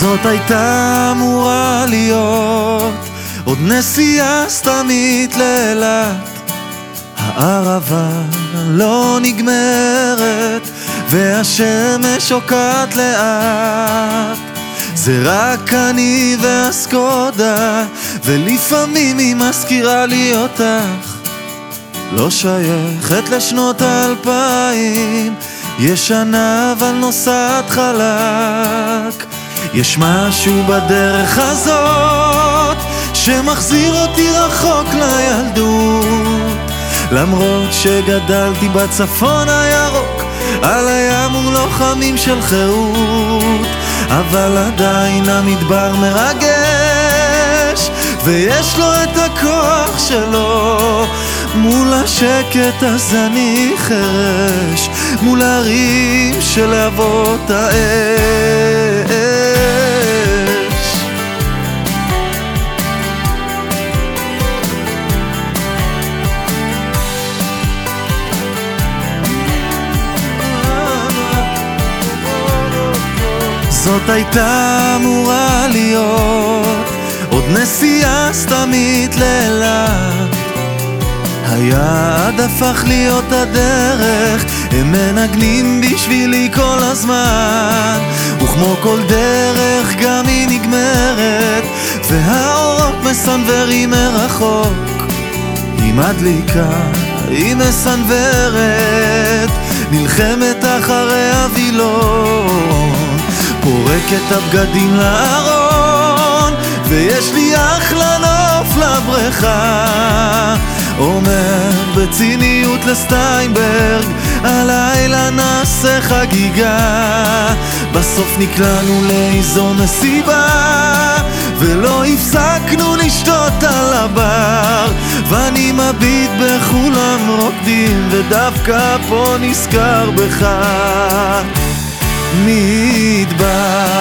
זאת הייתה אמורה להיות עוד נסיעה סתמית לאילת. הערבה לא נגמרת והשמש שוקעת לאט. זה רק אני והסקודה ולפעמים היא מזכירה לי אותך. לא שייכת לשנות האלפיים ישנה אבל נוסעת חלק יש משהו בדרך הזאת שמחזיר אותי רחוק לילדות. למרות שגדלתי בצפון הירוק על הים ולוחמים של חירות אבל עדיין המדבר מרגש ויש לו את הכוח שלו. מול השקט אז אני חרש מול הרים של אבות האש זאת הייתה אמורה להיות. עוד נסיעה סתמית לאילת היעד הפך להיות הדרך הם מנגנים בשבילי כל הזמן. וכמו כל דרך גם היא נגמרת והאורות מסנוורים מרחוק. היא מדליקה, היא מסנוורת נלחמת אחרי הווילון פורקת הבגדים לארון ויש לי אחלה נוף לבריכה. אומר בציניות לסטיינברג הלילה נעשה חגיגה. בסוף נקלענו לאיזו מסיבה ולא הפסקנו לשתות על הבר. ואני מביט בכולם רוקדים ודווקא פה נזכר בך מדבר.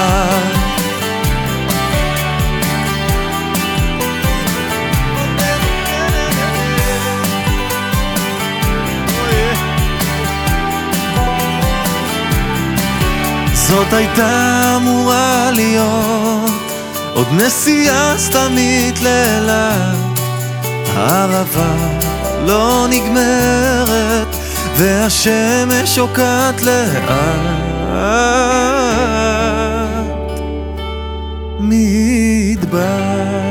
זאת הייתה אמורה להיות עוד נסיעה סתמית לאילת. הערבה לא נגמרת והשמש שוקעת לאט מדבר